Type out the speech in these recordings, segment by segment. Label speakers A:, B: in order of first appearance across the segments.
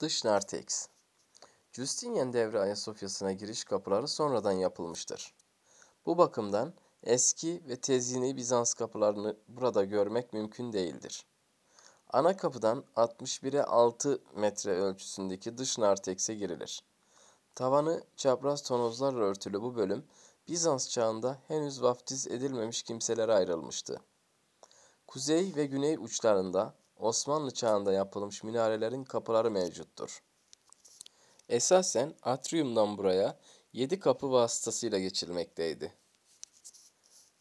A: Dış narteks. Justinian devri Ayasofya'sına giriş kapıları sonradan yapılmıştır. Bu bakımdan eski ve tezyini Bizans kapılarını burada görmek mümkün değildir. Ana kapıdan 61'e 6 metre ölçüsündeki dış nartekse girilir. Tavanı çapraz tonozlarla örtülü bu bölüm Bizans çağında henüz vaftiz edilmemiş kimselere ayrılmıştı. Kuzey ve güney uçlarında Osmanlı çağında yapılmış minarelerin kapıları mevcuttur. Esasen atriumdan buraya yedi kapı vasıtasıyla geçilmekteydi.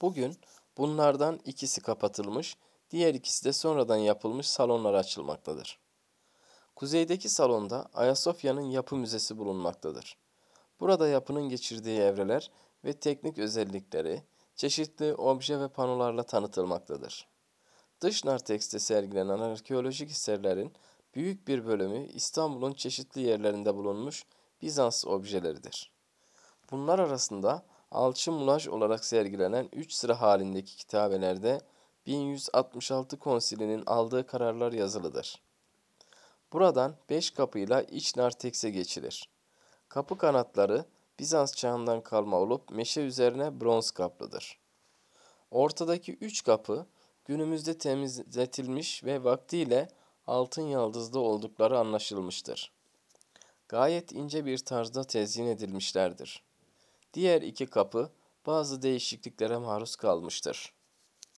A: Bugün bunlardan ikisi kapatılmış, diğer ikisi de sonradan yapılmış salonlar açılmaktadır. Kuzeydeki salonda Ayasofya'nın yapı müzesi bulunmaktadır. Burada yapının geçirdiği evreler ve teknik özellikleri çeşitli obje ve panolarla tanıtılmaktadır. Dış nartekste sergilenen arkeolojik eserlerin büyük bir bölümü İstanbul'un çeşitli yerlerinde bulunmuş Bizans objeleridir. Bunlar arasında alçı mulaj olarak sergilenen 3 sıra halindeki kitabelerde 1166 konsilinin aldığı kararlar yazılıdır. Buradan 5 kapıyla iç nartekse geçilir. Kapı kanatları Bizans çağından kalma olup meşe üzerine bronz kaplıdır. Ortadaki üç kapı günümüzde temizletilmiş ve vaktiyle altın yaldızlı oldukları anlaşılmıştır. Gayet ince bir tarzda tezyin edilmişlerdir. Diğer iki kapı bazı değişikliklere maruz kalmıştır.